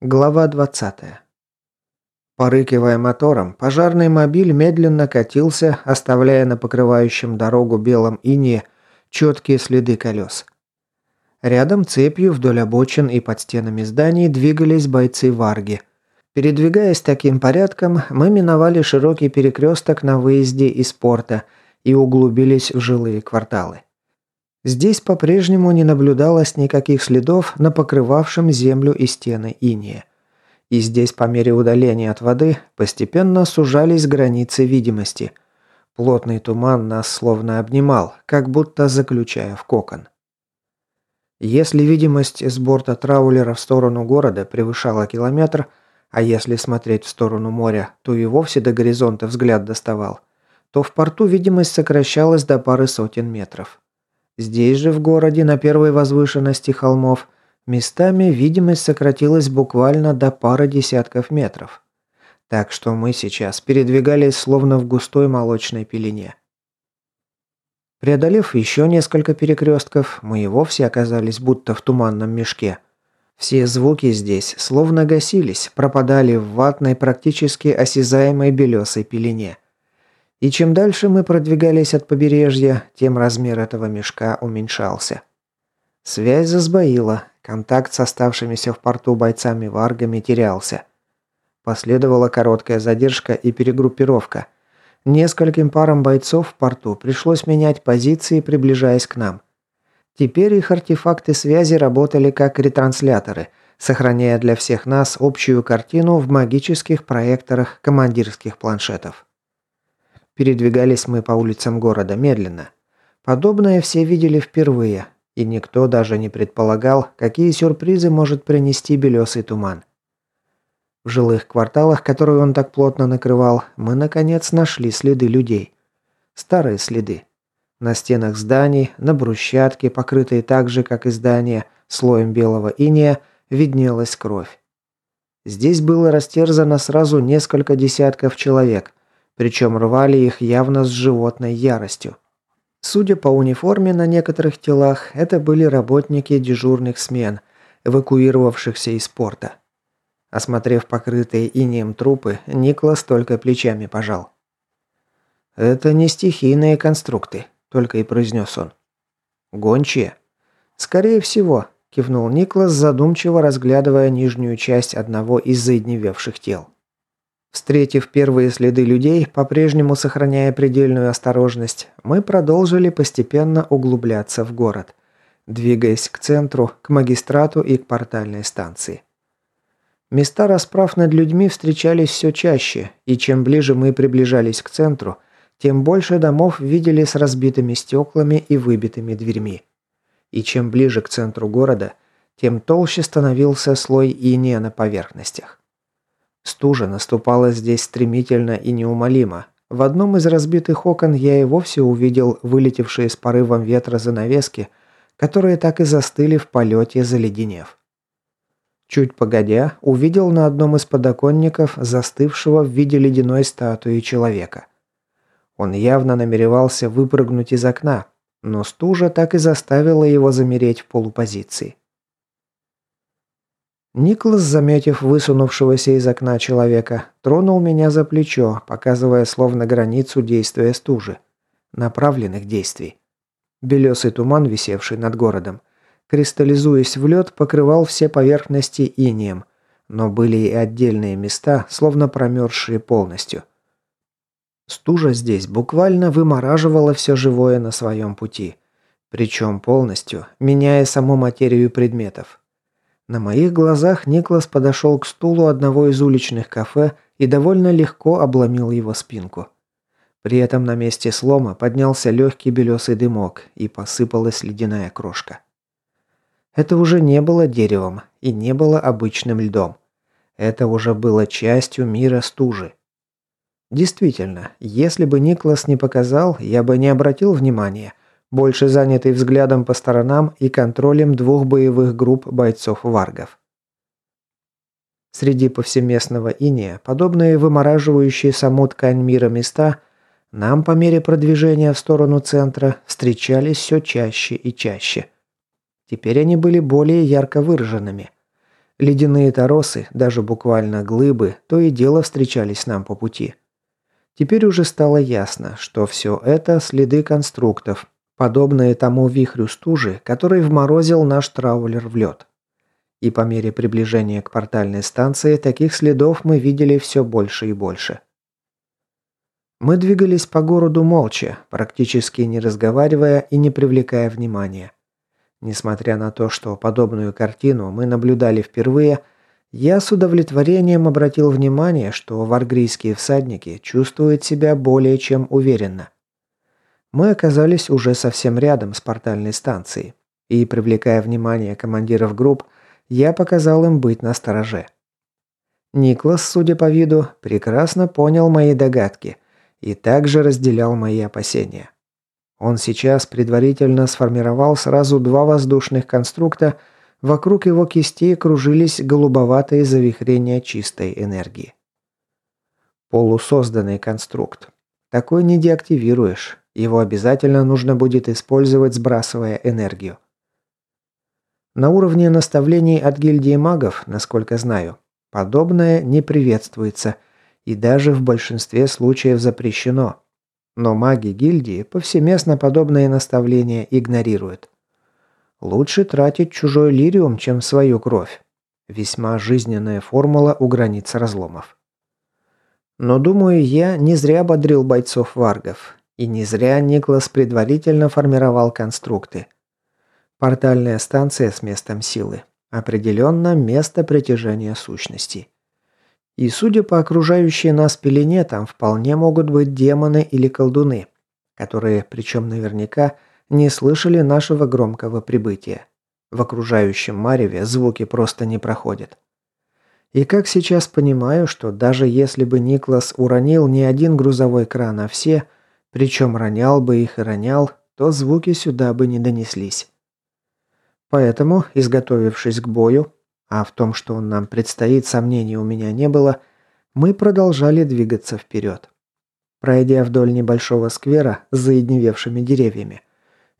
Глава 20. Порыкивая мотором, пожарный мобиль медленно катился, оставляя на покрывающем дорогу белом ине четкие следы колес. Рядом цепью вдоль обочин и под стенами зданий двигались бойцы Варги. Передвигаясь таким порядком, мы миновали широкий перекресток на выезде из порта и углубились в жилые кварталы. Здесь по-прежнему не наблюдалось никаких следов на покрывавшем землю и стены иния. И здесь по мере удаления от воды постепенно сужались границы видимости. Плотный туман нас словно обнимал, как будто заключая в кокон. Если видимость с борта траулера в сторону города превышала километр, а если смотреть в сторону моря, то и вовсе до горизонта взгляд доставал, то в порту видимость сокращалась до пары сотен метров. Здесь же, в городе, на первой возвышенности холмов, местами видимость сократилась буквально до пары десятков метров. Так что мы сейчас передвигались словно в густой молочной пелене. Преодолев еще несколько перекрестков, мы и вовсе оказались будто в туманном мешке. Все звуки здесь словно гасились, пропадали в ватной, практически осязаемой белесой пелене – и чем дальше мы продвигались от побережья, тем размер этого мешка уменьшался. Связь засбоила, контакт с оставшимися в порту бойцами-варгами терялся. Последовала короткая задержка и перегруппировка. Нескольким парам бойцов в порту пришлось менять позиции, приближаясь к нам. Теперь их артефакты связи работали как ретрансляторы, сохраняя для всех нас общую картину в магических проекторах командирских планшетов. Передвигались мы по улицам города медленно. Подобное все видели впервые, и никто даже не предполагал, какие сюрпризы может принести белесый туман. В жилых кварталах, которые он так плотно накрывал, мы наконец нашли следы людей. Старые следы. На стенах зданий, на брусчатке, покрытой так же, как и здания, слоем белого иния, виднелась кровь. Здесь было растерзано сразу несколько десятков человек, причем рвали их явно с животной яростью. Судя по униформе на некоторых телах, это были работники дежурных смен, эвакуировавшихся из порта. Осмотрев покрытые инеем трупы, Никлас только плечами пожал. «Это не стихийные конструкты», – только и произнес он. «Гончие?» «Скорее всего», – кивнул Никлас, задумчиво разглядывая нижнюю часть одного из заедневевших тел. Встретив первые следы людей, по-прежнему сохраняя предельную осторожность, мы продолжили постепенно углубляться в город, двигаясь к центру, к магистрату и к портальной станции. Места расправ над людьми встречались все чаще, и чем ближе мы приближались к центру, тем больше домов видели с разбитыми стеклами и выбитыми дверьми. И чем ближе к центру города, тем толще становился слой иния на поверхностях. Стужа наступала здесь стремительно и неумолимо. В одном из разбитых окон я и вовсе увидел вылетевшие с порывом ветра занавески, которые так и застыли в полете, заледенев. Чуть погодя, увидел на одном из подоконников застывшего в виде ледяной статуи человека. Он явно намеревался выпрыгнуть из окна, но стужа так и заставила его замереть в полупозиции. Никлас, заметив высунувшегося из окна человека, тронул меня за плечо, показывая словно границу действия стужи. Направленных действий. Белесый туман, висевший над городом, кристаллизуясь в лед, покрывал все поверхности инеем, но были и отдельные места, словно промерзшие полностью. Стужа здесь буквально вымораживала все живое на своем пути. Причем полностью, меняя саму материю предметов. На моих глазах Никлас подошел к стулу одного из уличных кафе и довольно легко обломил его спинку. При этом на месте слома поднялся легкий белесый дымок и посыпалась ледяная крошка. Это уже не было деревом и не было обычным льдом. Это уже было частью мира стужи. Действительно, если бы Никлас не показал, я бы не обратил внимания больше занятый взглядом по сторонам и контролем двух боевых групп бойцов-варгов. Среди повсеместного иния, подобные вымораживающие саму ткань мира места, нам по мере продвижения в сторону центра встречались все чаще и чаще. Теперь они были более ярко выраженными. Ледяные торосы, даже буквально глыбы, то и дело встречались нам по пути. Теперь уже стало ясно, что все это следы конструктов, подобные тому вихрю стужи, который вморозил наш траулер в лед. И по мере приближения к портальной станции таких следов мы видели все больше и больше. Мы двигались по городу молча, практически не разговаривая и не привлекая внимания. Несмотря на то, что подобную картину мы наблюдали впервые, я с удовлетворением обратил внимание, что варгрийские всадники чувствуют себя более чем уверенно. Мы оказались уже совсем рядом с портальной станцией, и, привлекая внимание командиров групп, я показал им быть настороже. Никлас, судя по виду, прекрасно понял мои догадки и также разделял мои опасения. Он сейчас предварительно сформировал сразу два воздушных конструкта, вокруг его кистей кружились голубоватые завихрения чистой энергии. Полусозданный конструкт. Такой не деактивируешь, его обязательно нужно будет использовать, сбрасывая энергию. На уровне наставлений от гильдии магов, насколько знаю, подобное не приветствуется и даже в большинстве случаев запрещено. Но маги гильдии повсеместно подобные наставления игнорируют. Лучше тратить чужой лириум, чем свою кровь. Весьма жизненная формула у границ разломов. Но думаю, я не зря бодрил бойцов варгов. И не зря Никлас предварительно формировал конструкты. Портальная станция с местом силы. Определенно место притяжения сущностей. И судя по окружающей нас пелене, там вполне могут быть демоны или колдуны, которые, причем наверняка, не слышали нашего громкого прибытия. В окружающем мареве звуки просто не проходят. И как сейчас понимаю, что даже если бы Никлас уронил не один грузовой кран, а все, причем ронял бы их и ронял, то звуки сюда бы не донеслись. Поэтому, изготовившись к бою, а в том, что он нам предстоит, сомнений у меня не было, мы продолжали двигаться вперед. Пройдя вдоль небольшого сквера с заедневевшими деревьями,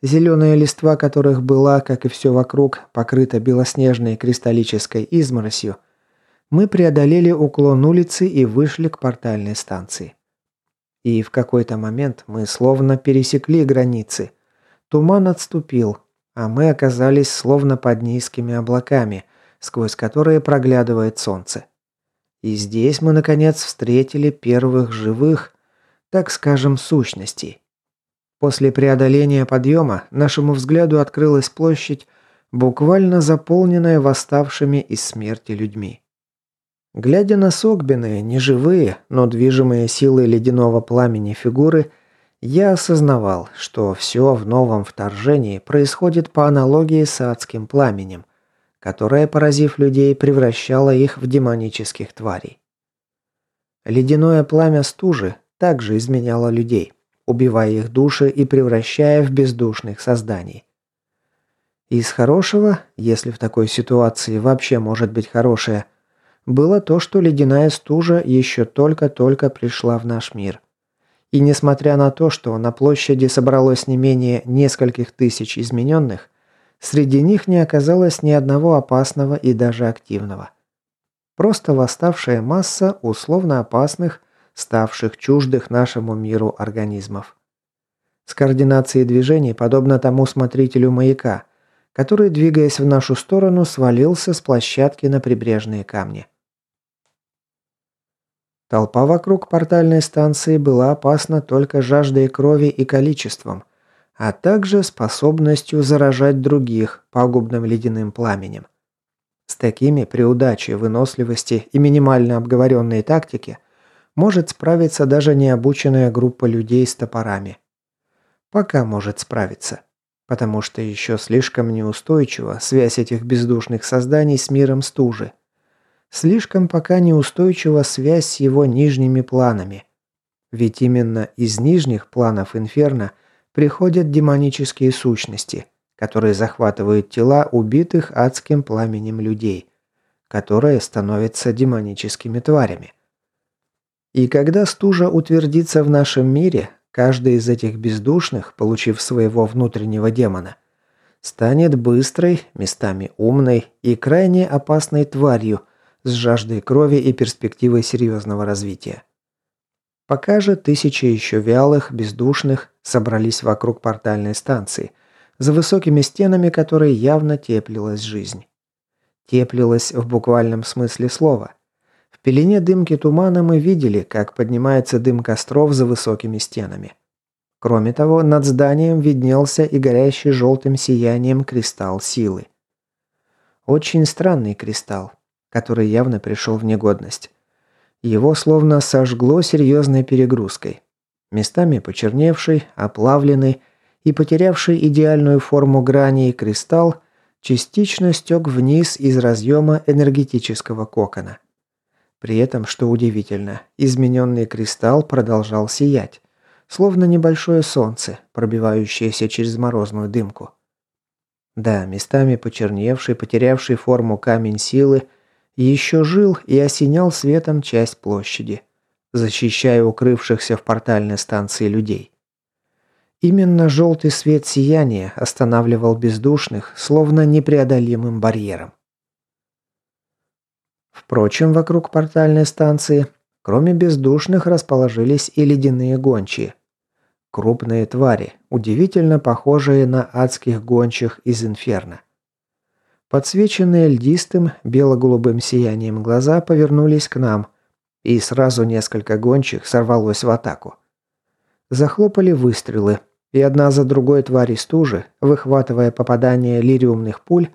зеленая листва которых была, как и все вокруг, покрыта белоснежной кристаллической изморосью, мы преодолели уклон улицы и вышли к портальной станции. И в какой-то момент мы словно пересекли границы. Туман отступил, а мы оказались словно под низкими облаками – сквозь которые проглядывает солнце. И здесь мы, наконец, встретили первых живых, так скажем, сущностей. После преодоления подъема нашему взгляду открылась площадь, буквально заполненная восставшими из смерти людьми. Глядя на согбенные, неживые, но движимые силой ледяного пламени фигуры, я осознавал, что все в новом вторжении происходит по аналогии с адским пламенем, которая, поразив людей, превращала их в демонических тварей. Ледяное пламя стужи также изменяло людей, убивая их души и превращая в бездушных созданий. Из хорошего, если в такой ситуации вообще может быть хорошее, было то, что ледяная стужа еще только-только пришла в наш мир. И несмотря на то, что на площади собралось не менее нескольких тысяч измененных, Среди них не оказалось ни одного опасного и даже активного. Просто восставшая масса условно опасных, ставших чуждых нашему миру организмов. С координацией движений подобно тому смотрителю маяка, который, двигаясь в нашу сторону, свалился с площадки на прибрежные камни. Толпа вокруг портальной станции была опасна только жаждой крови и количеством, а также способностью заражать других пагубным ледяным пламенем. С такими при удаче, выносливости и минимально обговоренной тактике может справиться даже необученная группа людей с топорами. Пока может справиться, потому что еще слишком неустойчива связь этих бездушных созданий с миром стужи. Слишком пока неустойчива связь с его нижними планами. Ведь именно из нижних планов Инферно – приходят демонические сущности, которые захватывают тела убитых адским пламенем людей, которые становятся демоническими тварями. И когда стужа утвердится в нашем мире, каждый из этих бездушных, получив своего внутреннего демона, станет быстрой, местами умной и крайне опасной тварью с жаждой крови и перспективой серьезного развития. Пока же тысячи еще вялых, бездушных собрались вокруг портальной станции, за высокими стенами которой явно теплилась жизнь. Теплилась в буквальном смысле слова. В пелене дымки тумана мы видели, как поднимается дым костров за высокими стенами. Кроме того, над зданием виднелся и горящий желтым сиянием кристалл силы. Очень странный кристалл, который явно пришел в негодность. Его словно сожгло серьезной перегрузкой. Местами почерневший, оплавленный и потерявший идеальную форму грани кристалл частично стек вниз из разъема энергетического кокона. При этом, что удивительно, измененный кристалл продолжал сиять словно небольшое солнце, пробивающееся через морозную дымку. Да, местами почерневший, потерявший форму камень силы, еще жил и осенял светом часть площади, защищая укрывшихся в портальной станции людей. Именно желтый свет сияния останавливал бездушных, словно непреодолимым барьером. Впрочем, вокруг портальной станции, кроме бездушных, расположились и ледяные гончие. Крупные твари, удивительно похожие на адских гончих из инферно. Подсвеченные льдистым бело-голубым сиянием глаза повернулись к нам, и сразу несколько гончих сорвалось в атаку. Захлопали выстрелы, и одна за другой твари стужи, выхватывая попадание лириумных пуль,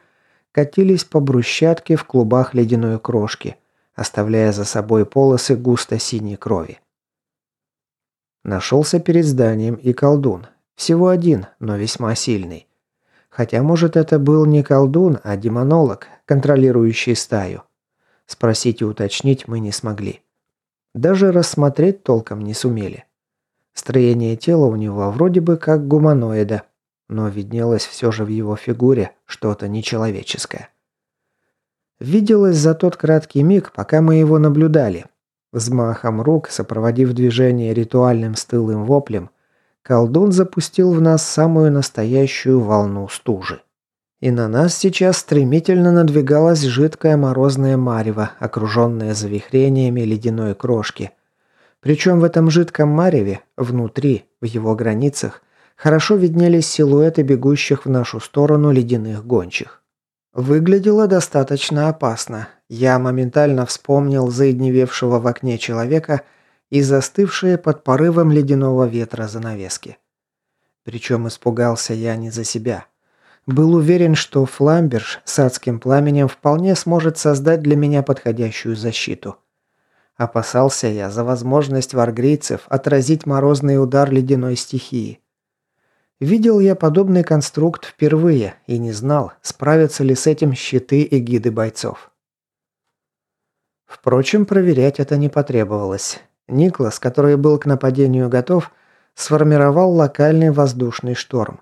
катились по брусчатке в клубах ледяной крошки, оставляя за собой полосы густо-синей крови. Нашелся перед зданием и колдун. Всего один, но весьма сильный. Хотя, может, это был не колдун, а демонолог, контролирующий стаю. Спросить и уточнить мы не смогли. Даже рассмотреть толком не сумели. Строение тела у него вроде бы как гуманоида, но виднелось все же в его фигуре что-то нечеловеческое. Виделось за тот краткий миг, пока мы его наблюдали, Взмахом рук, сопроводив движение ритуальным стылым воплем, колдун запустил в нас самую настоящую волну стужи. И на нас сейчас стремительно надвигалась жидкая морозная марево, окруженная завихрениями ледяной крошки. Причем в этом жидком мареве, внутри, в его границах, хорошо виднелись силуэты бегущих в нашу сторону ледяных гончих. Выглядело достаточно опасно. Я моментально вспомнил заедневевшего в окне человека и застывшие под порывом ледяного ветра занавески. Причем испугался я не за себя. Был уверен, что фламберж с адским пламенем вполне сможет создать для меня подходящую защиту. Опасался я за возможность варгрийцев отразить морозный удар ледяной стихии. Видел я подобный конструкт впервые и не знал, справятся ли с этим щиты и гиды бойцов. Впрочем, проверять это не потребовалось. Никлас, который был к нападению готов, сформировал локальный воздушный шторм.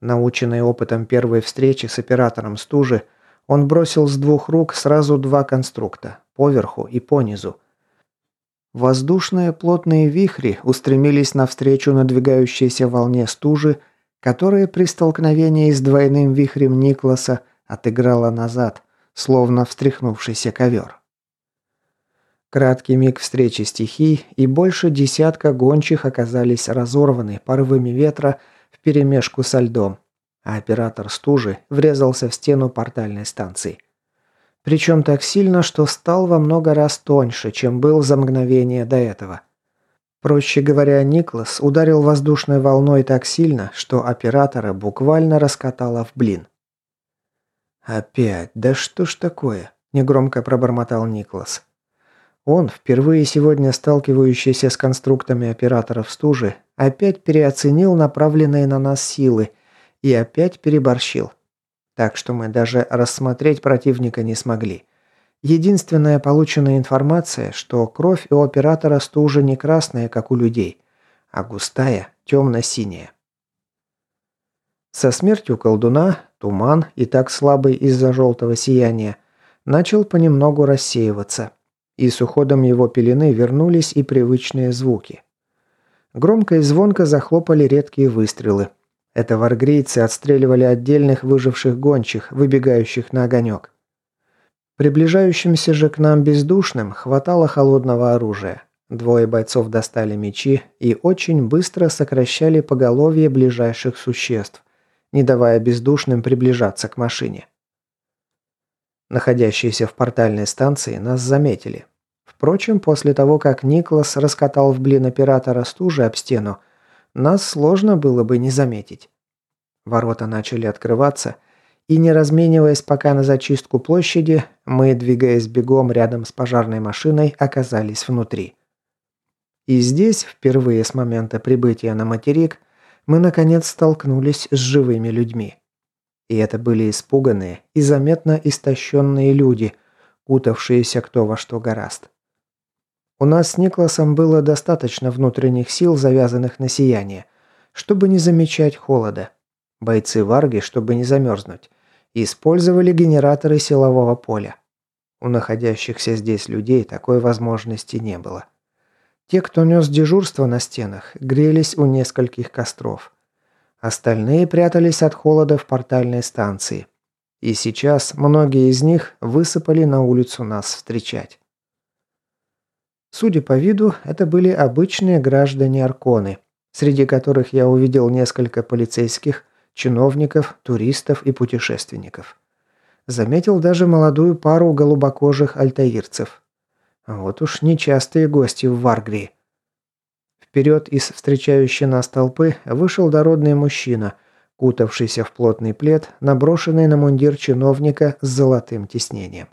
Наученный опытом первой встречи с оператором стужи, он бросил с двух рук сразу два конструкта – поверху и понизу. Воздушные плотные вихри устремились навстречу надвигающейся волне стужи которое при столкновении с двойным вихрем Никласа отыграло назад, словно встряхнувшийся ковер. Краткий миг встречи стихий, и больше десятка гончих оказались разорваны порывами ветра вперемешку со льдом, а оператор стужи врезался в стену портальной станции. Причем так сильно, что стал во много раз тоньше, чем был за мгновение до этого – Проще говоря, Никлас ударил воздушной волной так сильно, что оператора буквально раскатало в блин. «Опять? Да что ж такое?» – негромко пробормотал Никлас. Он, впервые сегодня сталкивающийся с конструктами операторов стужи, опять переоценил направленные на нас силы и опять переборщил. Так что мы даже рассмотреть противника не смогли. Единственная полученная информация, что кровь у оператора стужа не красная, как у людей, а густая, темно-синяя. Со смертью колдуна туман, и так слабый из-за желтого сияния, начал понемногу рассеиваться, и с уходом его пелены вернулись и привычные звуки. Громко и звонко захлопали редкие выстрелы. Это варгрийцы отстреливали отдельных выживших гончих, выбегающих на огонек. Приближающимся же к нам бездушным хватало холодного оружия. Двое бойцов достали мечи и очень быстро сокращали поголовье ближайших существ, не давая бездушным приближаться к машине. Находящиеся в портальной станции нас заметили. Впрочем, после того, как Никлас раскатал в блин оператора стужи об стену, нас сложно было бы не заметить. Ворота начали открываться, и не размениваясь пока на зачистку площади, мы, двигаясь бегом рядом с пожарной машиной, оказались внутри. И здесь, впервые с момента прибытия на материк, мы наконец столкнулись с живыми людьми. И это были испуганные и заметно истощенные люди, кутавшиеся кто во что гораст. У нас с Никласом было достаточно внутренних сил, завязанных на сияние, чтобы не замечать холода. Бойцы Варги, чтобы не замерзнуть, использовали генераторы силового поля. У находящихся здесь людей такой возможности не было. Те, кто нес дежурство на стенах, грелись у нескольких костров. Остальные прятались от холода в портальной станции. И сейчас многие из них высыпали на улицу нас встречать. Судя по виду, это были обычные граждане Арконы, среди которых я увидел несколько полицейских, чиновников, туристов и путешественников. Заметил даже молодую пару голубокожих альтаирцев. Вот уж нечастые гости в Варгрии. Вперед из встречающей нас толпы вышел дородный мужчина, кутавшийся в плотный плед, наброшенный на мундир чиновника с золотым тиснением.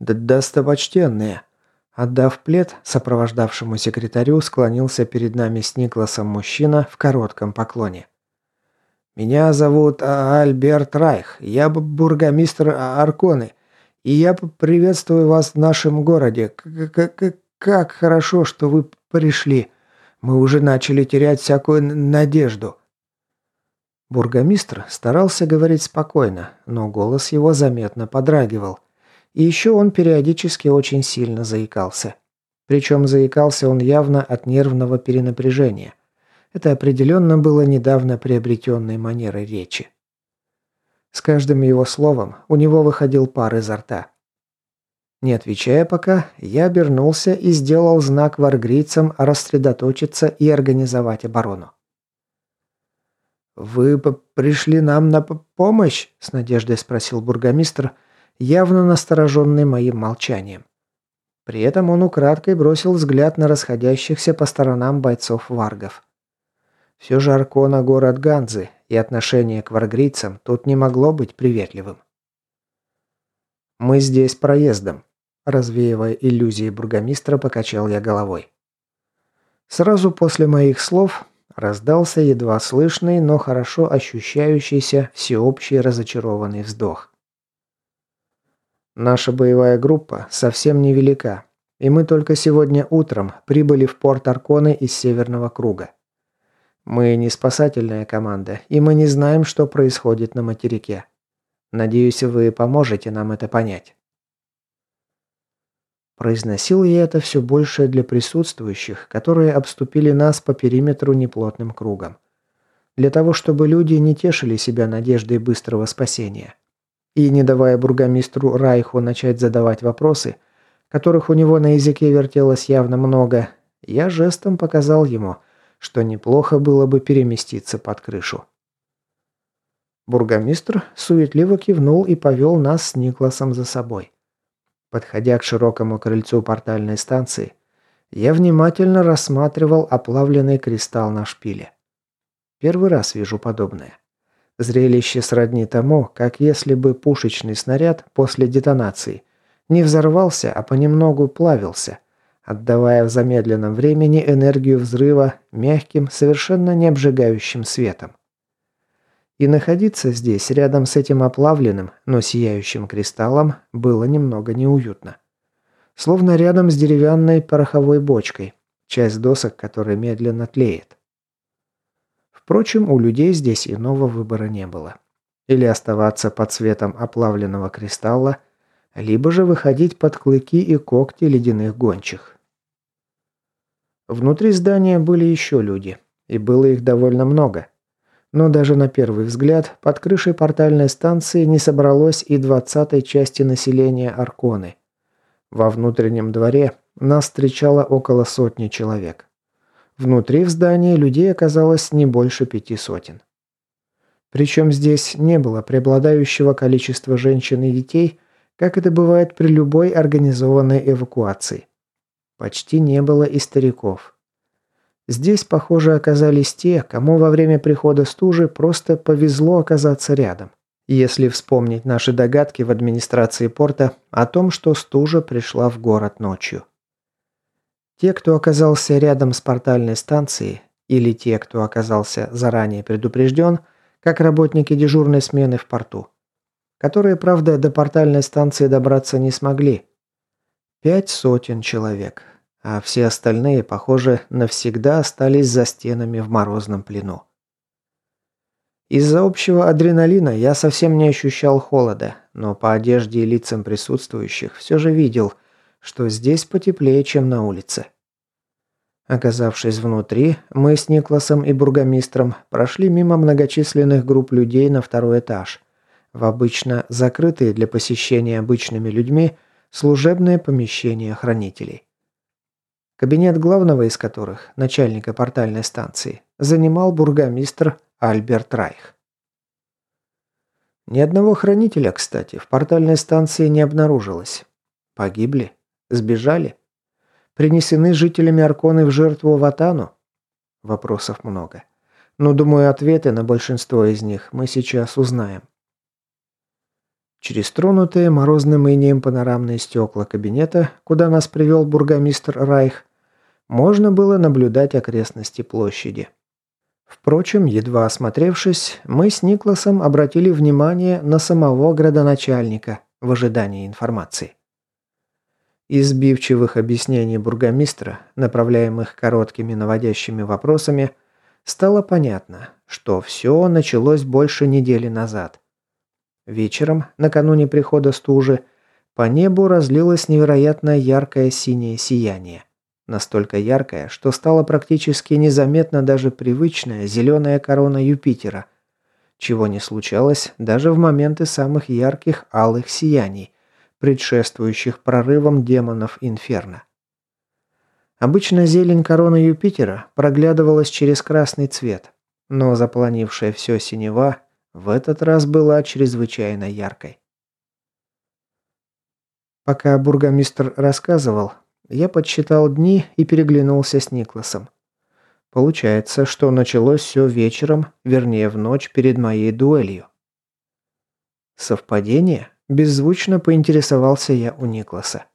«Да достопочтенные!» Отдав плед, сопровождавшему секретарю, склонился перед нами с Никласом мужчина в коротком поклоне. «Меня зовут Альберт Райх, я бургомистр Арконы, и я приветствую вас в нашем городе. Как хорошо, что вы пришли. Мы уже начали терять всякую надежду». Бургомистр старался говорить спокойно, но голос его заметно подрагивал. И еще он периодически очень сильно заикался. Причем заикался он явно от нервного перенапряжения. Это определенно было недавно приобретенной манерой речи. С каждым его словом у него выходил пар изо рта. Не отвечая пока, я обернулся и сделал знак варгрийцам рассредоточиться и организовать оборону. «Вы пришли нам на помощь?» – с надеждой спросил бургомистр, явно настороженный моим молчанием. При этом он украдкой бросил взгляд на расходящихся по сторонам бойцов варгов. Все же Аркона – город Ганзы, и отношение к варгрийцам тут не могло быть приветливым. «Мы здесь проездом», Развеивая иллюзии бургомистра, покачал я головой. Сразу после моих слов раздался едва слышный, но хорошо ощущающийся всеобщий разочарованный вздох. Наша боевая группа совсем невелика, и мы только сегодня утром прибыли в порт Арконы из Северного круга. Мы не спасательная команда, и мы не знаем, что происходит на материке. Надеюсь, вы поможете нам это понять. Произносил я это все больше для присутствующих, которые обступили нас по периметру неплотным кругом. Для того, чтобы люди не тешили себя надеждой быстрого спасения. И не давая бургомистру Райху начать задавать вопросы, которых у него на языке вертелось явно много, я жестом показал ему, что неплохо было бы переместиться под крышу. Бургомистр суетливо кивнул и повел нас с Никласом за собой. Подходя к широкому крыльцу портальной станции, я внимательно рассматривал оплавленный кристалл на шпиле. Первый раз вижу подобное. Зрелище сродни тому, как если бы пушечный снаряд после детонации не взорвался, а понемногу плавился, отдавая в замедленном времени энергию взрыва мягким, совершенно не обжигающим светом. И находиться здесь, рядом с этим оплавленным, но сияющим кристаллом, было немного неуютно. Словно рядом с деревянной пороховой бочкой, часть досок которой медленно тлеет. Впрочем, у людей здесь иного выбора не было. Или оставаться под светом оплавленного кристалла, либо же выходить под клыки и когти ледяных гончих. Внутри здания были еще люди, и было их довольно много. Но даже на первый взгляд под крышей портальной станции не собралось и двадцатой части населения Арконы. Во внутреннем дворе нас встречало около сотни человек. Внутри в здании людей оказалось не больше пяти сотен. Причем здесь не было преобладающего количества женщин и детей, как это бывает при любой организованной эвакуации. Почти не было и стариков. Здесь, похоже, оказались те, кому во время прихода стужи просто повезло оказаться рядом. Если вспомнить наши догадки в администрации порта о том, что стужа пришла в город ночью. Те, кто оказался рядом с портальной станцией, или те, кто оказался заранее предупрежден, как работники дежурной смены в порту, которые, правда, до портальной станции добраться не смогли. Пять сотен человек а все остальные, похоже, навсегда остались за стенами в морозном плену. Из-за общего адреналина я совсем не ощущал холода, но по одежде и лицам присутствующих все же видел, что здесь потеплее, чем на улице. Оказавшись внутри, мы с Никласом и бургомистром прошли мимо многочисленных групп людей на второй этаж, в обычно закрытые для посещения обычными людьми служебные помещения хранителей кабинет главного из которых, начальника портальной станции, занимал бургомистр Альберт Райх. Ни одного хранителя, кстати, в портальной станции не обнаружилось. Погибли? Сбежали? Принесены жителями Арконы в жертву Ватану? Вопросов много. Но, думаю, ответы на большинство из них мы сейчас узнаем. Через тронутые морозным инеем панорамные стекла кабинета, куда нас привел бургомистр Райх, можно было наблюдать окрестности площади. Впрочем, едва осмотревшись, мы с Никласом обратили внимание на самого градоначальника в ожидании информации. Из сбивчивых объяснений бургомистра, направляемых короткими наводящими вопросами, стало понятно, что все началось больше недели назад. Вечером, накануне прихода стужи, по небу разлилось невероятно яркое синее сияние. Настолько яркая, что стала практически незаметна даже привычная зеленая корона Юпитера, чего не случалось даже в моменты самых ярких алых сияний, предшествующих прорывам демонов Инферно. Обычно зелень короны Юпитера проглядывалась через красный цвет, но заполонившая все синева в этот раз была чрезвычайно яркой. Пока бургомистр рассказывал, я подсчитал дни и переглянулся с Никласом. Получается, что началось все вечером, вернее в ночь перед моей дуэлью. Совпадение? Беззвучно поинтересовался я у Никласа.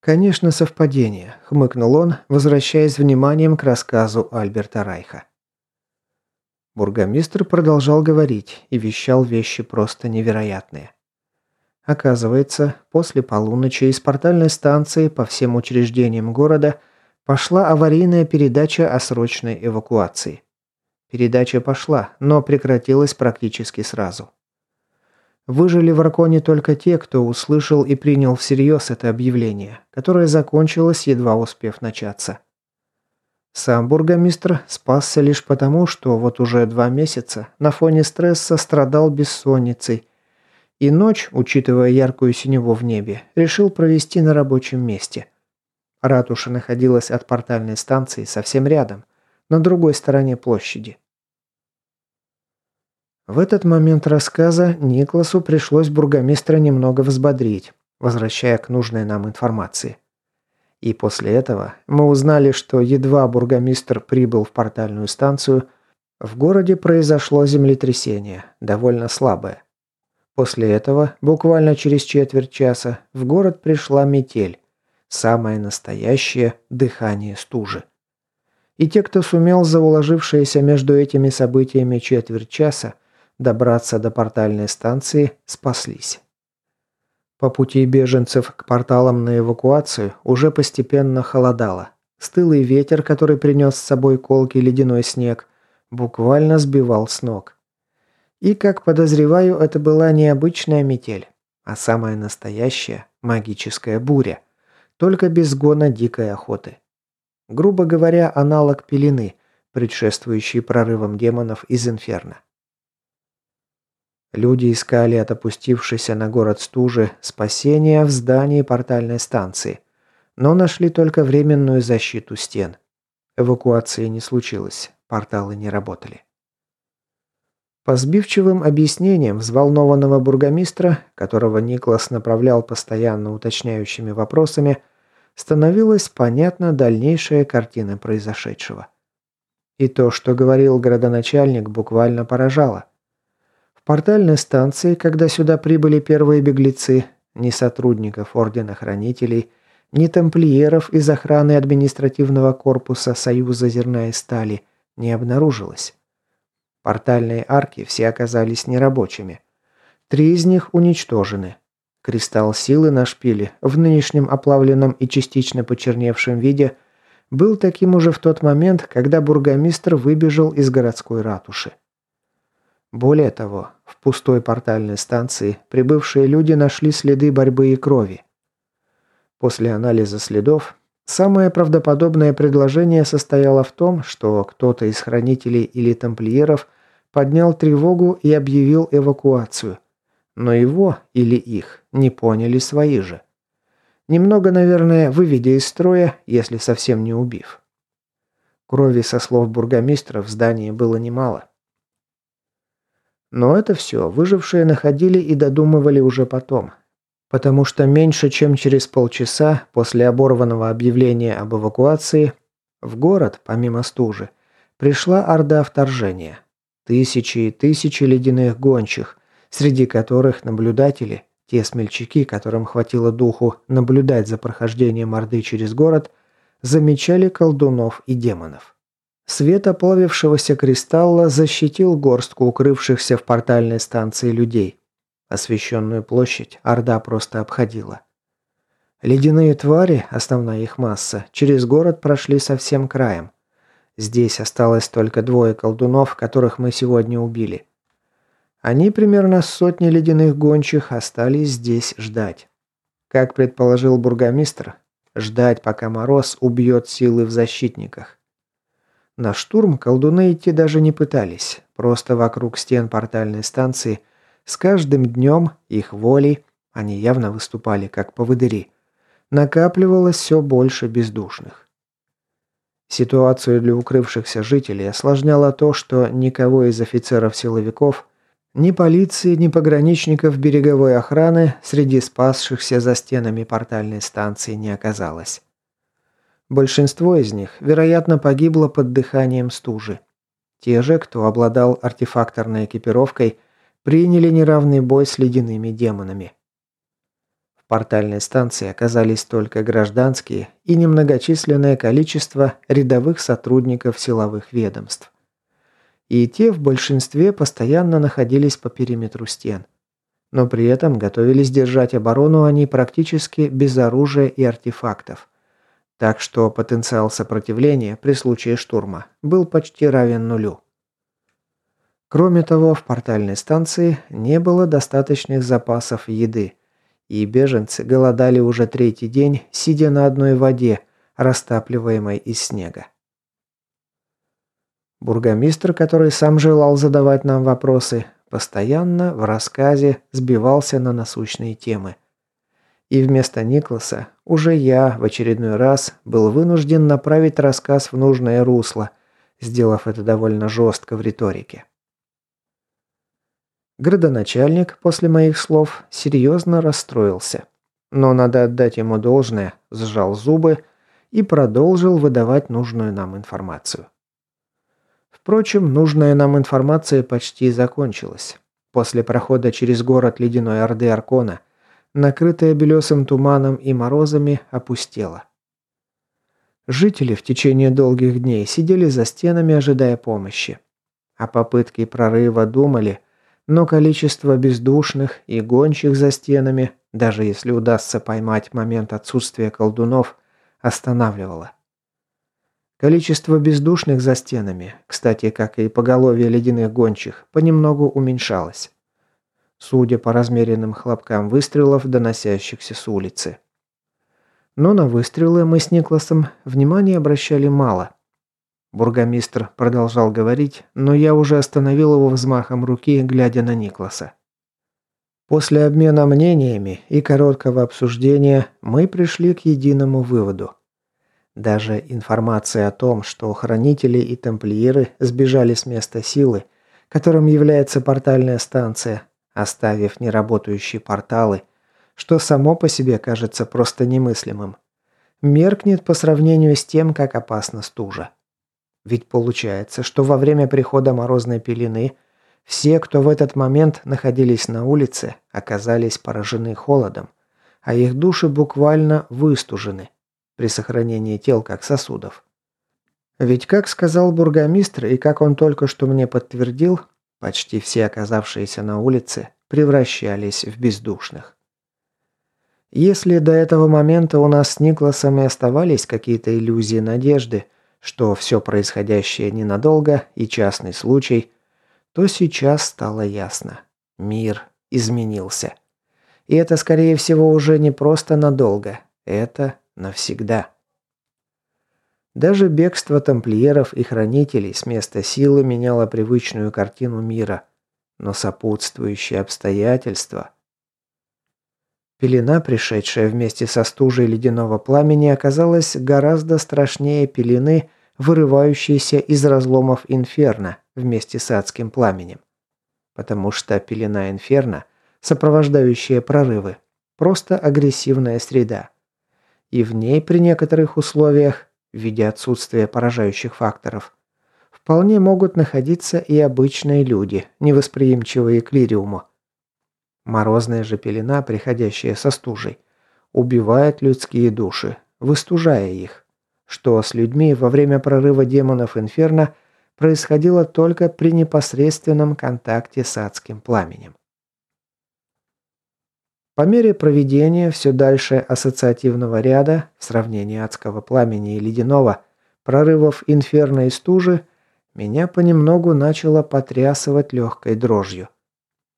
«Конечно, совпадение», – хмыкнул он, возвращаясь вниманием к рассказу Альберта Райха. Бургомистр продолжал говорить и вещал вещи просто невероятные. Оказывается, после полуночи из портальной станции по всем учреждениям города пошла аварийная передача о срочной эвакуации. Передача пошла, но прекратилась практически сразу. Выжили в Арконе только те, кто услышал и принял всерьез это объявление, которое закончилось, едва успев начаться. Сам бургомистр спасся лишь потому, что вот уже два месяца на фоне стресса страдал бессонницей и ночь, учитывая яркую синеву в небе, решил провести на рабочем месте. Ратуша находилась от портальной станции совсем рядом, на другой стороне площади. В этот момент рассказа Никласу пришлось бургомистра немного взбодрить, возвращая к нужной нам информации. И после этого мы узнали, что едва бургомистр прибыл в портальную станцию, в городе произошло землетрясение, довольно слабое. После этого, буквально через четверть часа, в город пришла метель. Самое настоящее дыхание стужи. И те, кто сумел за уложившиеся между этими событиями четверть часа добраться до портальной станции, спаслись. По пути беженцев к порталам на эвакуацию уже постепенно холодало. Стылый ветер, который принес с собой колкий ледяной снег, буквально сбивал с ног. И, как подозреваю, это была не обычная метель, а самая настоящая магическая буря, только без гона дикой охоты. Грубо говоря, аналог пелены, предшествующий прорывам демонов из Инферно. Люди искали от опустившейся на город стужи спасения в здании портальной станции, но нашли только временную защиту стен. Эвакуации не случилось, порталы не работали. По сбивчивым объяснениям взволнованного бургомистра, которого Никлас направлял постоянно уточняющими вопросами, становилась понятна дальнейшая картина произошедшего. И то, что говорил градоначальник, буквально поражало. В портальной станции, когда сюда прибыли первые беглецы, ни сотрудников Ордена Хранителей, ни тамплиеров из охраны административного корпуса Союза Зерна и Стали не обнаружилось. Портальные арки все оказались нерабочими. Три из них уничтожены. Кристалл силы на шпиле, в нынешнем оплавленном и частично почерневшем виде, был таким уже в тот момент, когда бургомистр выбежал из городской ратуши. Более того, в пустой портальной станции прибывшие люди нашли следы борьбы и крови. После анализа следов, самое правдоподобное предложение состояло в том, что кто-то из хранителей или тамплиеров поднял тревогу и объявил эвакуацию. Но его или их не поняли свои же. Немного, наверное, выведя из строя, если совсем не убив. Крови со слов бургомистра в здании было немало. Но это все выжившие находили и додумывали уже потом. Потому что меньше чем через полчаса после оборванного объявления об эвакуации в город, помимо стужи, пришла орда вторжения. Тысячи и тысячи ледяных гончих, среди которых наблюдатели, те смельчаки, которым хватило духу наблюдать за прохождением Орды через город, замечали колдунов и демонов. Свет оплавившегося кристалла защитил горстку укрывшихся в портальной станции людей. Освещенную площадь Орда просто обходила. Ледяные твари, основная их масса, через город прошли совсем краем. Здесь осталось только двое колдунов, которых мы сегодня убили. Они примерно сотни ледяных гончих остались здесь ждать. Как предположил бургомистр, ждать, пока Мороз убьет силы в защитниках. На штурм колдуны идти даже не пытались, просто вокруг стен портальной станции с каждым днем их волей, они явно выступали как поводыри, накапливалось все больше бездушных. Ситуацию для укрывшихся жителей осложняло то, что никого из офицеров-силовиков, ни полиции, ни пограничников береговой охраны среди спасшихся за стенами портальной станции не оказалось. Большинство из них, вероятно, погибло под дыханием стужи. Те же, кто обладал артефакторной экипировкой, приняли неравный бой с ледяными демонами. В портальной станции оказались только гражданские и немногочисленное количество рядовых сотрудников силовых ведомств. И те в большинстве постоянно находились по периметру стен. Но при этом готовились держать оборону они практически без оружия и артефактов. Так что потенциал сопротивления при случае штурма был почти равен нулю. Кроме того, в портальной станции не было достаточных запасов еды, и беженцы голодали уже третий день, сидя на одной воде, растапливаемой из снега. Бургомистр, который сам желал задавать нам вопросы, постоянно в рассказе сбивался на насущные темы. И вместо Никласа уже я в очередной раз был вынужден направить рассказ в нужное русло, сделав это довольно жестко в риторике. Градоначальник после моих слов серьезно расстроился. Но надо отдать ему должное, сжал зубы и продолжил выдавать нужную нам информацию. Впрочем, нужная нам информация почти закончилась. После прохода через город Ледяной Орды Аркона – накрытая белесым туманом и морозами, опустела. Жители в течение долгих дней сидели за стенами, ожидая помощи. О попытке прорыва думали, но количество бездушных и гончих за стенами, даже если удастся поймать момент отсутствия колдунов, останавливало. Количество бездушных за стенами, кстати, как и поголовье ледяных гончих, понемногу уменьшалось судя по размеренным хлопкам выстрелов, доносящихся с улицы. Но на выстрелы мы с Никласом внимания обращали мало. Бургомистр продолжал говорить, но я уже остановил его взмахом руки, глядя на Никласа. После обмена мнениями и короткого обсуждения мы пришли к единому выводу. Даже информация о том, что хранители и тамплиеры сбежали с места силы, которым является портальная станция, оставив неработающие порталы, что само по себе кажется просто немыслимым, меркнет по сравнению с тем, как опасна стужа. Ведь получается, что во время прихода морозной пелены все, кто в этот момент находились на улице, оказались поражены холодом, а их души буквально выстужены при сохранении тел как сосудов. Ведь, как сказал бургомистр и как он только что мне подтвердил, почти все оказавшиеся на улице превращались в бездушных. Если до этого момента у нас с Никласом и оставались какие-то иллюзии надежды, что все происходящее ненадолго и частный случай, то сейчас стало ясно. Мир изменился. И это, скорее всего, уже не просто надолго. Это навсегда. Даже бегство тамплиеров и хранителей с места силы меняло привычную картину мира. Но сопутствующие обстоятельства... Пелена, пришедшая вместе со стужей ледяного пламени, оказалась гораздо страшнее пелены, вырывающейся из разломов инферно вместе с адским пламенем. Потому что пелена инферно, сопровождающая прорывы, просто агрессивная среда. И в ней при некоторых условиях, в виде отсутствия поражающих факторов, вполне могут находиться и обычные люди, невосприимчивые к лириуму, Морозная же пелена, приходящая со стужей, убивает людские души, выстужая их, что с людьми во время прорыва демонов Инферно происходило только при непосредственном контакте с адским пламенем. По мере проведения все дальше ассоциативного ряда, в сравнении адского пламени и ледяного, прорывов инферно и стужи, меня понемногу начало потрясывать легкой дрожью.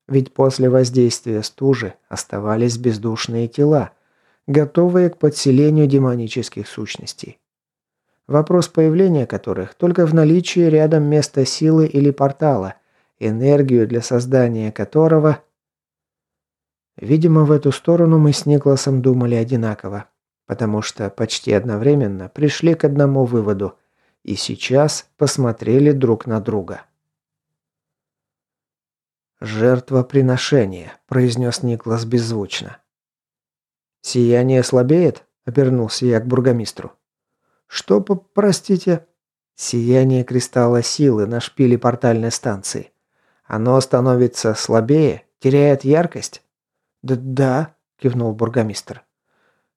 Ведь после воздействия стужи оставались бездушные тела, готовые к подселению демонических сущностей. Вопрос появления которых только в наличии рядом места силы или портала, энергию для создания которого... Видимо, в эту сторону мы с Никласом думали одинаково, потому что почти одновременно пришли к одному выводу и сейчас посмотрели друг на друга. «Жертвоприношение», – произнес Никлас беззвучно. «Сияние слабеет?» – обернулся я к бургомистру. «Что, простите?» «Сияние кристалла силы на шпиле портальной станции. Оно становится слабее, теряет яркость?» «Да, да», – кивнул бургомистр.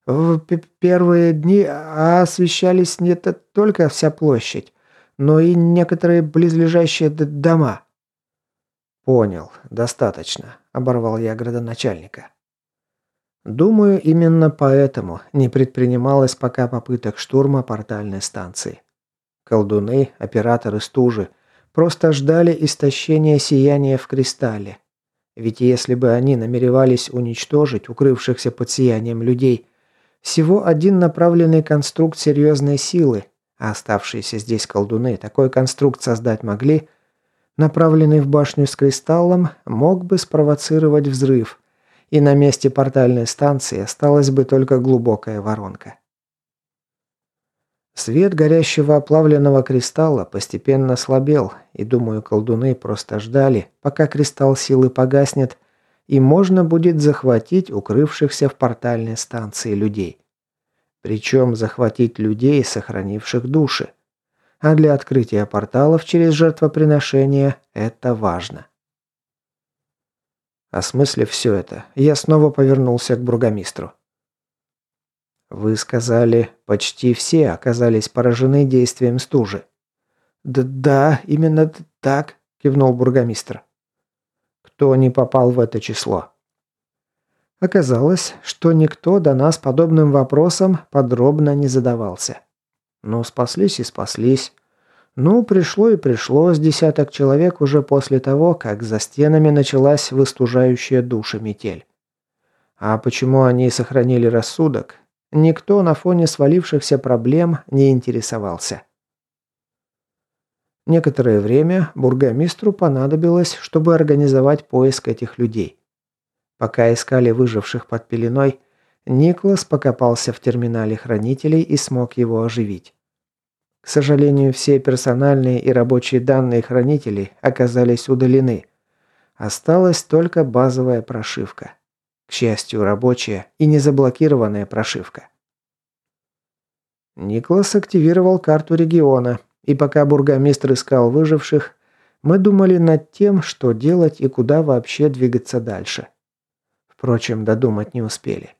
«В первые дни освещались не только вся площадь, но и некоторые близлежащие дома». «Понял. Достаточно», – оборвал я градоначальника. Думаю, именно поэтому не предпринималось пока попыток штурма портальной станции. Колдуны, операторы стужи просто ждали истощения сияния в кристалле. Ведь если бы они намеревались уничтожить укрывшихся под сиянием людей, всего один направленный конструкт серьезной силы, а оставшиеся здесь колдуны такой конструкт создать могли – направленный в башню с кристаллом, мог бы спровоцировать взрыв, и на месте портальной станции осталась бы только глубокая воронка. Свет горящего оплавленного кристалла постепенно слабел, и, думаю, колдуны просто ждали, пока кристалл силы погаснет, и можно будет захватить укрывшихся в портальной станции людей. Причем захватить людей, сохранивших души а для открытия порталов через жертвоприношение это важно. Осмыслив все это, я снова повернулся к бургомистру. «Вы сказали, почти все оказались поражены действием стужи». «Да, да именно так», – кивнул бургомистр. «Кто не попал в это число?» Оказалось, что никто до нас подобным вопросом подробно не задавался. Ну, спаслись и спаслись. Ну, пришло и пришло с десяток человек уже после того, как за стенами началась выстужающая души метель. А почему они сохранили рассудок, никто на фоне свалившихся проблем не интересовался. Некоторое время бургомистру понадобилось, чтобы организовать поиск этих людей. Пока искали выживших под пеленой, Никлас покопался в терминале хранителей и смог его оживить. К сожалению, все персональные и рабочие данные хранителей оказались удалены. Осталась только базовая прошивка. К счастью, рабочая и не заблокированная прошивка. Никлас активировал карту региона, и пока бургомистр искал выживших, мы думали над тем, что делать и куда вообще двигаться дальше. Впрочем, додумать не успели.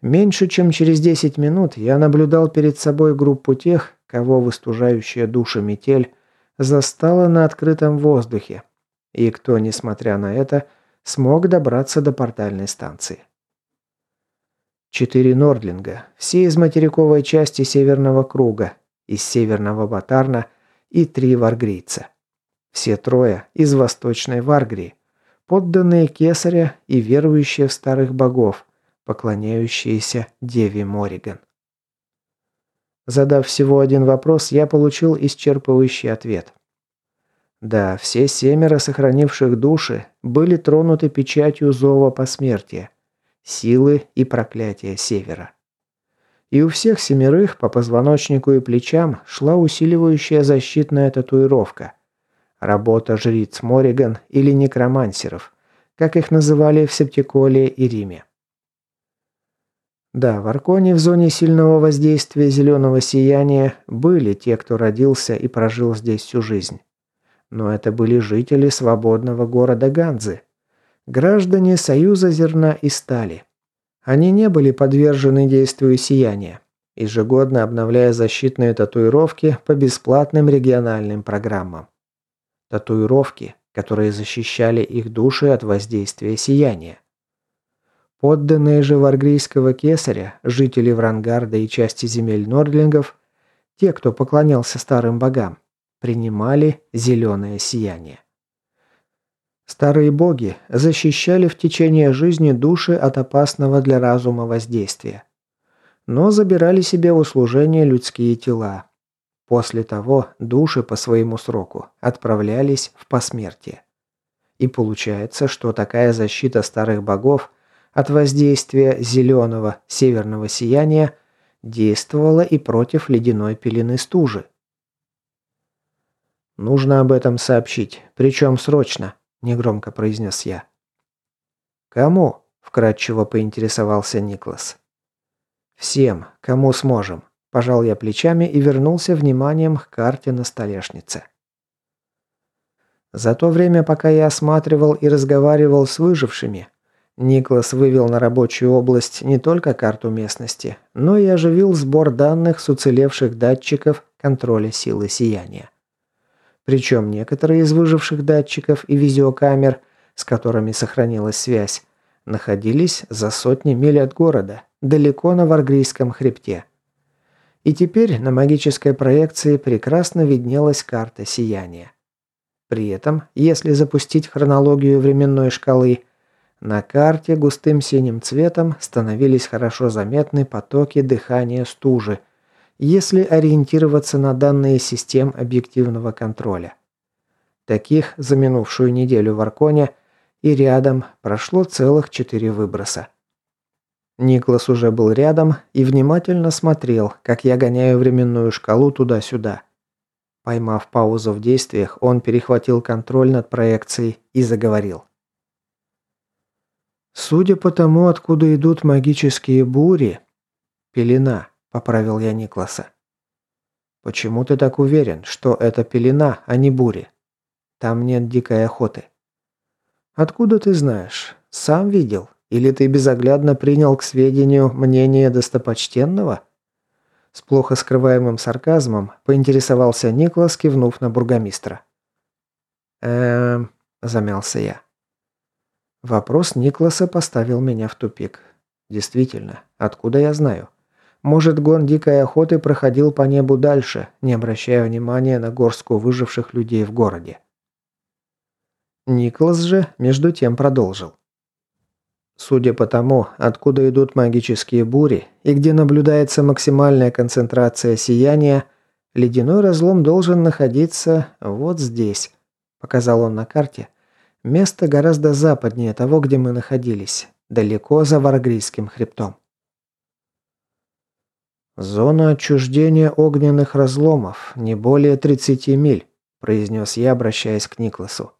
Меньше чем через 10 минут я наблюдал перед собой группу тех, кого выстужающая души метель застала на открытом воздухе, и кто, несмотря на это, смог добраться до портальной станции. Четыре Нордлинга, все из материковой части Северного Круга, из Северного Батарна и три варгрийца. Все трое из Восточной Варгрии, подданные Кесаря и верующие в старых богов, поклоняющиеся Деве Мориган. Задав всего один вопрос, я получил исчерпывающий ответ. Да, все семеро сохранивших души были тронуты печатью зова посмертия, силы и проклятия Севера. И у всех семерых по позвоночнику и плечам шла усиливающая защитная татуировка. Работа жриц Мориган или некромансеров, как их называли в Септиколе и Риме. Да, в Арконе в зоне сильного воздействия зеленого сияния были те, кто родился и прожил здесь всю жизнь. Но это были жители свободного города Ганзы. Граждане Союза зерна и стали. Они не были подвержены действию сияния, ежегодно обновляя защитные татуировки по бесплатным региональным программам. Татуировки, которые защищали их души от воздействия сияния. Подданные же варгрийского кесаря, жители Врангарда и части земель Нордлингов, те, кто поклонялся старым богам, принимали зеленое сияние. Старые боги защищали в течение жизни души от опасного для разума воздействия. Но забирали себе в услужение людские тела. После того души по своему сроку отправлялись в посмертие. И получается, что такая защита старых богов от воздействия зеленого северного сияния действовала и против ледяной пелены стужи. «Нужно об этом сообщить, причем срочно», – негромко произнес я. «Кому?» – вкратчиво поинтересовался Никлас. «Всем, кому сможем», – пожал я плечами и вернулся вниманием к карте на столешнице. За то время, пока я осматривал и разговаривал с выжившими, Никлас вывел на рабочую область не только карту местности, но и оживил сбор данных с уцелевших датчиков контроля силы сияния. Причем некоторые из выживших датчиков и видеокамер, с которыми сохранилась связь, находились за сотни миль от города, далеко на Варгрийском хребте. И теперь на магической проекции прекрасно виднелась карта сияния. При этом, если запустить хронологию временной шкалы, на карте густым синим цветом становились хорошо заметны потоки дыхания стужи – если ориентироваться на данные систем объективного контроля. Таких за минувшую неделю в Арконе и рядом прошло целых четыре выброса. Никлас уже был рядом и внимательно смотрел, как я гоняю временную шкалу туда-сюда. Поймав паузу в действиях, он перехватил контроль над проекцией и заговорил. Судя по тому, откуда идут магические бури, пелена, поправил я Никласа. Почему ты так уверен, что это пелена, а не бури? Там нет дикой охоты. Откуда ты знаешь? Сам видел? Или ты безоглядно принял к сведению мнение достопочтенного? С плохо скрываемым сарказмом поинтересовался Никлас, кивнув на бургомистра. «Эм...» – замялся я. Вопрос Никласа поставил меня в тупик. Действительно, откуда я знаю? Может, гон дикой охоты проходил по небу дальше, не обращая внимания на горстку выживших людей в городе. Николас же, между тем, продолжил. Судя по тому, откуда идут магические бури и где наблюдается максимальная концентрация сияния, Ледяной разлом должен находиться вот здесь», – показал он на карте. «Место гораздо западнее того, где мы находились, далеко за Варгрийским хребтом». «Зона отчуждения огненных разломов, не более 30 миль», – произнес я, обращаясь к Никласу.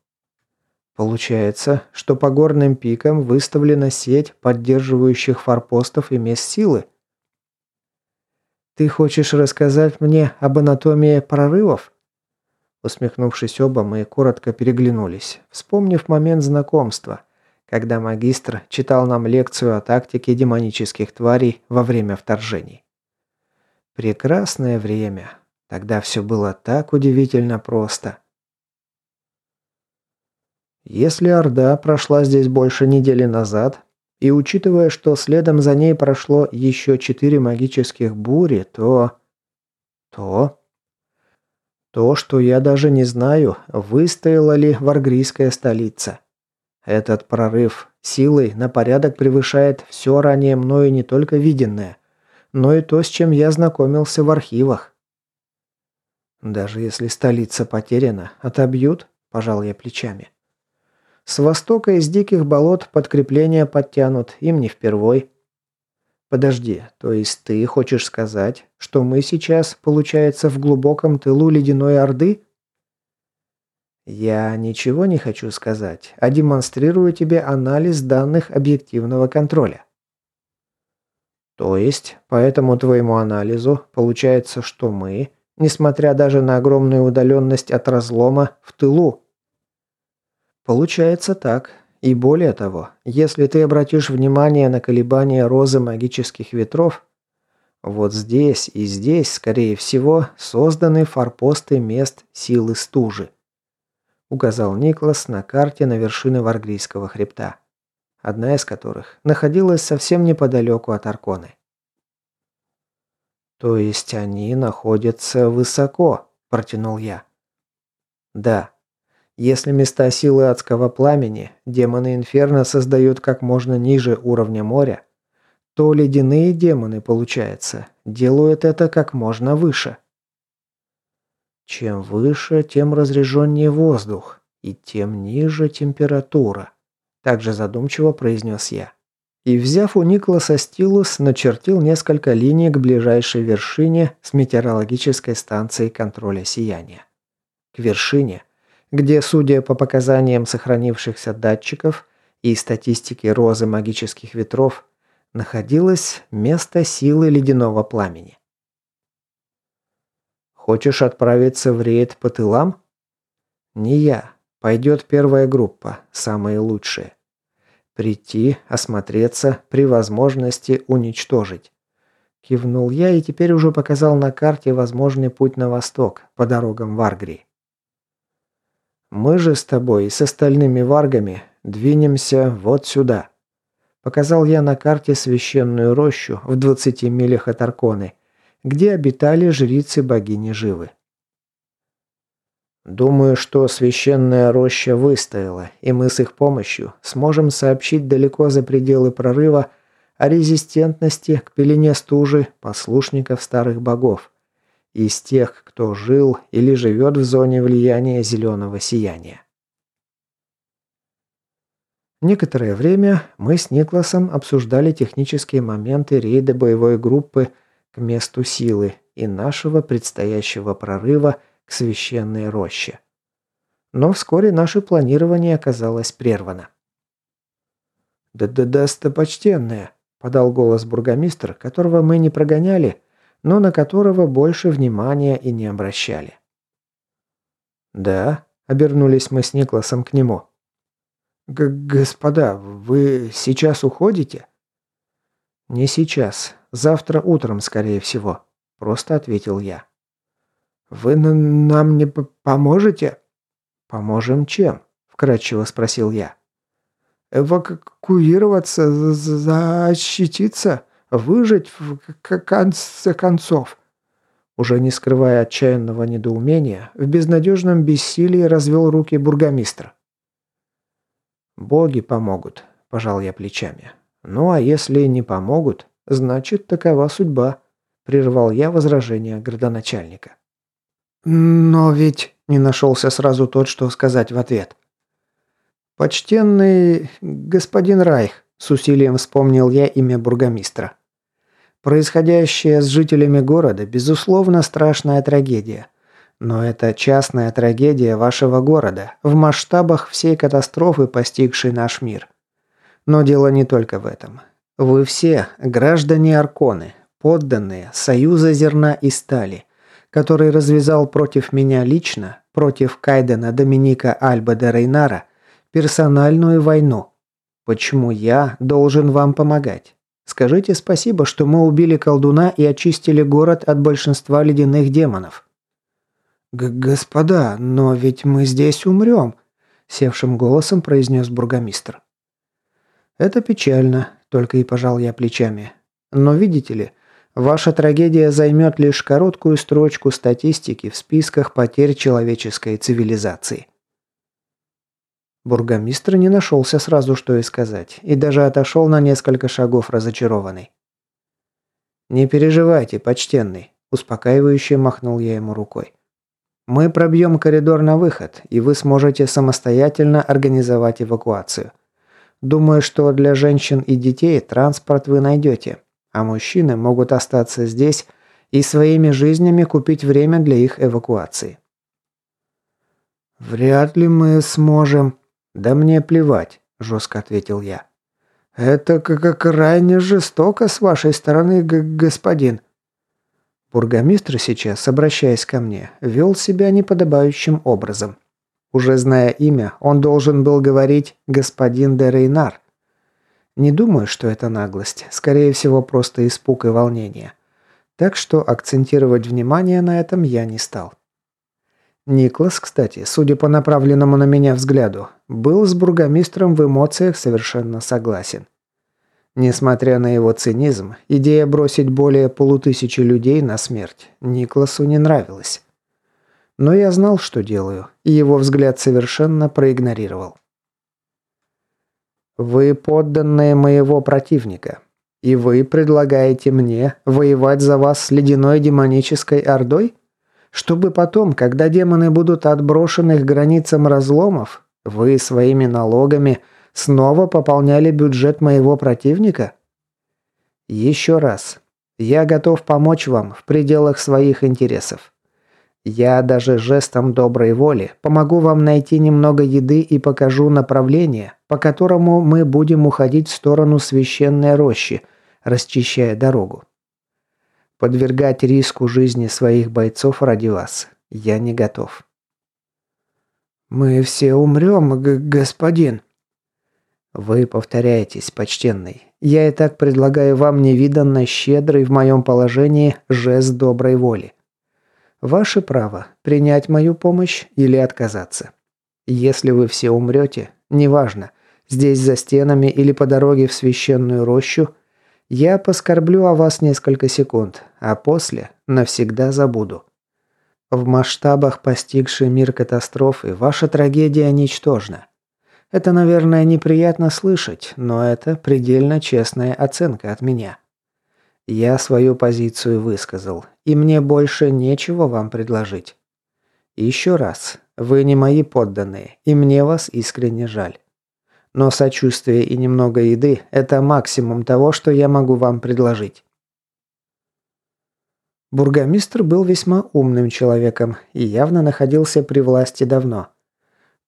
«Получается, что по горным пикам выставлена сеть поддерживающих форпостов и мест силы?» «Ты хочешь рассказать мне об анатомии прорывов?» Усмехнувшись оба, мы коротко переглянулись, вспомнив момент знакомства, когда магистр читал нам лекцию о тактике демонических тварей во время вторжений. Прекрасное время. Тогда все было так удивительно просто. Если Орда прошла здесь больше недели назад, и учитывая, что следом за ней прошло еще четыре магических бури, то... То... То, что я даже не знаю, выстояла ли варгрийская столица. Этот прорыв силой на порядок превышает все ранее мною не только виденное, но и то, с чем я знакомился в архивах. Даже если столица потеряна, отобьют, пожал я плечами. С востока из диких болот подкрепления подтянут, им не впервой. Подожди, то есть ты хочешь сказать, что мы сейчас, получается, в глубоком тылу ледяной орды? Я ничего не хочу сказать, а демонстрирую тебе анализ данных объективного контроля. То есть, по этому твоему анализу, получается, что мы, несмотря даже на огромную удаленность от разлома, в тылу, Получается так. И более того, если ты обратишь внимание на колебания розы магических ветров, вот здесь и здесь, скорее всего, созданы форпосты мест силы стужи. Указал Никлас на карте на вершины Варгрийского хребта, одна из которых находилась совсем неподалеку от Арконы. «То есть они находятся высоко», – протянул я. «Да, если места силы адского пламени демоны Инферно создают как можно ниже уровня моря, то ледяные демоны, получается, делают это как можно выше. Чем выше, тем разреженнее воздух, и тем ниже температура, также задумчиво произнес я. И, взяв у Никласа стилус, начертил несколько линий к ближайшей вершине с метеорологической станцией контроля сияния. К вершине – где, судя по показаниям сохранившихся датчиков и статистике розы магических ветров, находилось место силы ледяного пламени. «Хочешь отправиться в рейд по тылам?» «Не я. Пойдет первая группа, самые лучшие. Прийти, осмотреться, при возможности уничтожить». Кивнул я и теперь уже показал на карте возможный путь на восток, по дорогам в Аргрии. Мы же с тобой и с остальными варгами двинемся вот сюда. Показал я на карте священную рощу в 20 милях от Арконы, где обитали жрицы богини Живы. Думаю, что священная роща выстояла, и мы с их помощью сможем сообщить далеко за пределы прорыва о резистентности к пелене стужи послушников старых богов из тех, кто жил или живет в зоне влияния зеленого сияния. Некоторое время мы с Никласом обсуждали технические моменты рейда боевой группы к месту силы и нашего предстоящего прорыва к священной роще. Но вскоре наше планирование оказалось прервано. «Да-да-да, достопочтенная», – подал голос бургомистр, которого мы не прогоняли, но на которого больше внимания и не обращали. «Да», — обернулись мы с Никласом к нему. Г «Господа, вы сейчас уходите?» «Не сейчас. Завтра утром, скорее всего», — просто ответил я. «Вы нам не поможете?» «Поможем чем?» — вкратчиво спросил я. «Эвакуироваться, защититься?» Выжить в конце концов. Уже не скрывая отчаянного недоумения, в безнадежном бессилии развел руки бургомистр. «Боги помогут», – пожал я плечами. «Ну а если не помогут, значит, такова судьба», – прервал я возражение градоначальника. «Но ведь...» – не нашелся сразу тот, что сказать в ответ. «Почтенный господин Райх», – с усилием вспомнил я имя бургомистра. «Происходящее с жителями города, безусловно, страшная трагедия. Но это частная трагедия вашего города, в масштабах всей катастрофы, постигшей наш мир. Но дело не только в этом. Вы все граждане Арконы, подданные Союза зерна и стали, который развязал против меня лично, против Кайдена Доминика Альба де Рейнара, персональную войну. Почему я должен вам помогать? Скажите спасибо, что мы убили колдуна и очистили город от большинства ледяных демонов. Г «Господа, но ведь мы здесь умрем», – севшим голосом произнес бургомистр. «Это печально», – только и пожал я плечами. «Но видите ли, ваша трагедия займет лишь короткую строчку статистики в списках потерь человеческой цивилизации». Бургомистр не нашелся сразу, что и сказать, и даже отошел на несколько шагов разочарованный. «Не переживайте, почтенный», – успокаивающе махнул я ему рукой. Мы пробьем коридор на выход, и вы сможете самостоятельно организовать эвакуацию. Думаю, что для женщин и детей транспорт вы найдете, а мужчины могут остаться здесь и своими жизнями купить время для их эвакуации. «Вряд ли мы сможем...» «Да мне плевать», – жестко ответил я. «Это как крайне жестоко с вашей стороны, господин», Бургомистр сейчас, обращаясь ко мне, вел себя неподобающим образом. Уже зная имя, он должен был говорить «господин де Рейнар». Не думаю, что это наглость, скорее всего, просто испуг и волнение. Так что акцентировать внимание на этом я не стал. Никлас, кстати, судя по направленному на меня взгляду, был с бургомистром в эмоциях совершенно согласен. Несмотря на его цинизм, идея бросить более полутысячи людей на смерть Никласу не нравилась. Но я знал, что делаю, и его взгляд совершенно проигнорировал. «Вы подданные моего противника, и вы предлагаете мне воевать за вас с ледяной демонической ордой? Чтобы потом, когда демоны будут отброшены к границам разломов, вы своими налогами – снова пополняли бюджет моего противника? Еще раз. Я готов помочь вам в пределах своих интересов. Я даже жестом доброй воли помогу вам найти немного еды и покажу направление, по которому мы будем уходить в сторону священной рощи, расчищая дорогу. Подвергать риску жизни своих бойцов ради вас я не готов. «Мы все умрем, господин», «Вы повторяетесь, почтенный. Я и так предлагаю вам невиданно щедрый в моем положении жест доброй воли. Ваше право – принять мою помощь или отказаться. Если вы все умрете, неважно, здесь за стенами или по дороге в священную рощу, я поскорблю о вас несколько секунд, а после навсегда забуду. В масштабах постигшей мир катастрофы ваша трагедия ничтожна. Это, наверное, неприятно слышать, но это предельно честная оценка от меня. Я свою позицию высказал, и мне больше нечего вам предложить. Еще раз, вы не мои подданные, и мне вас искренне жаль. Но сочувствие и немного еды – это максимум того, что я могу вам предложить. Бургомистр был весьма умным человеком и явно находился при власти давно.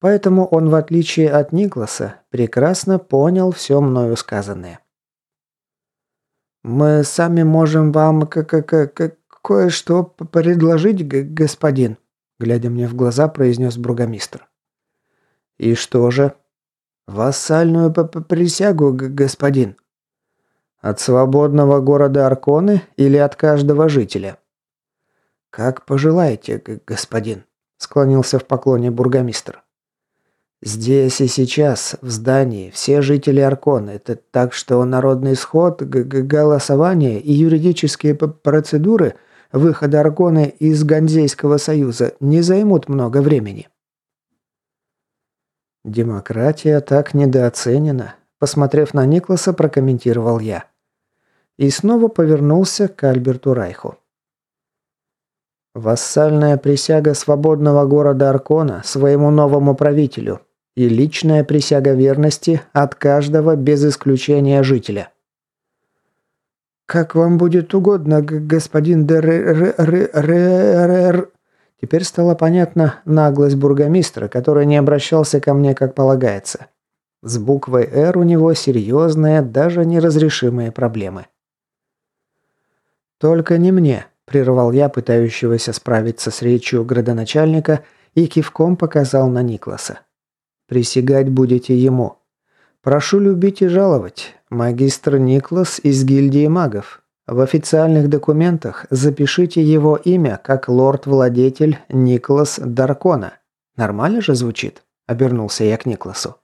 Поэтому он, в отличие от Никласа, прекрасно понял все мною сказанное. «Мы сами можем вам кое-что предложить, господин», глядя мне в глаза, произнес бургомистр. «И что же?» «Вассальную присягу, господин». «От свободного города Арконы или от каждого жителя?» «Как пожелаете, господин», склонился в поклоне бургомистр. Здесь и сейчас, в здании, все жители Аркона. Это так, что народный сход, голосование и юридические процедуры выхода Арконы из Ганзейского союза не займут много времени. Демократия так недооценена, посмотрев на Никласа, прокомментировал я. И снова повернулся к Альберту Райху. Вассальная присяга свободного города Аркона своему новому правителю и личная присяга верности от каждого без исключения жителя. «Как вам будет угодно, господин Дерр...» Теперь стало понятно наглость бургомистра, который не обращался ко мне как полагается. С буквой «Р» у него серьезные, даже неразрешимые проблемы. «Только не мне», – прервал я пытающегося справиться с речью градоначальника и кивком показал на Никласа. «Присягать будете ему. Прошу любить и жаловать. Магистр Никлас из гильдии магов. В официальных документах запишите его имя как лорд-владетель Никлас Даркона. Нормально же звучит?» – обернулся я к Никласу.